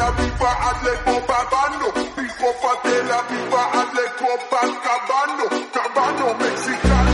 la viva Aleco pagando. Pico pa' que la viva Aleco pa' cabano. Cabano mexicano.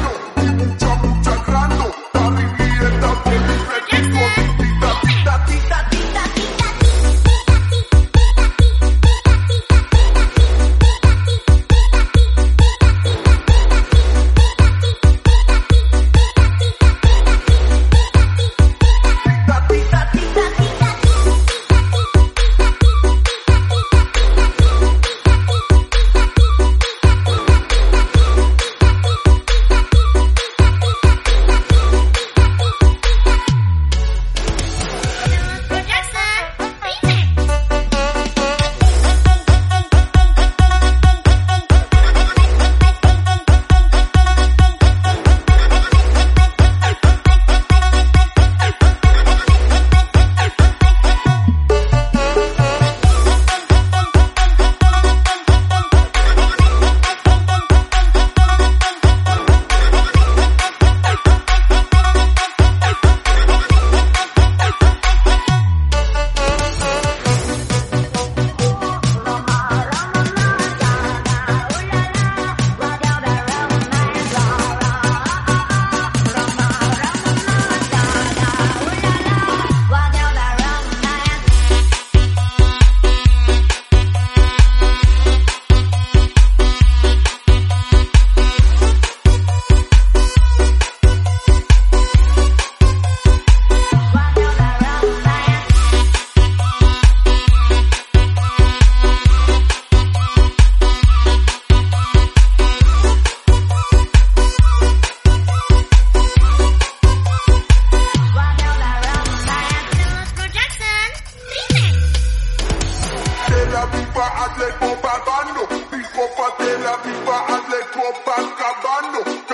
Viva Atletico Babando, Viva Baba Viva Atletico Babando.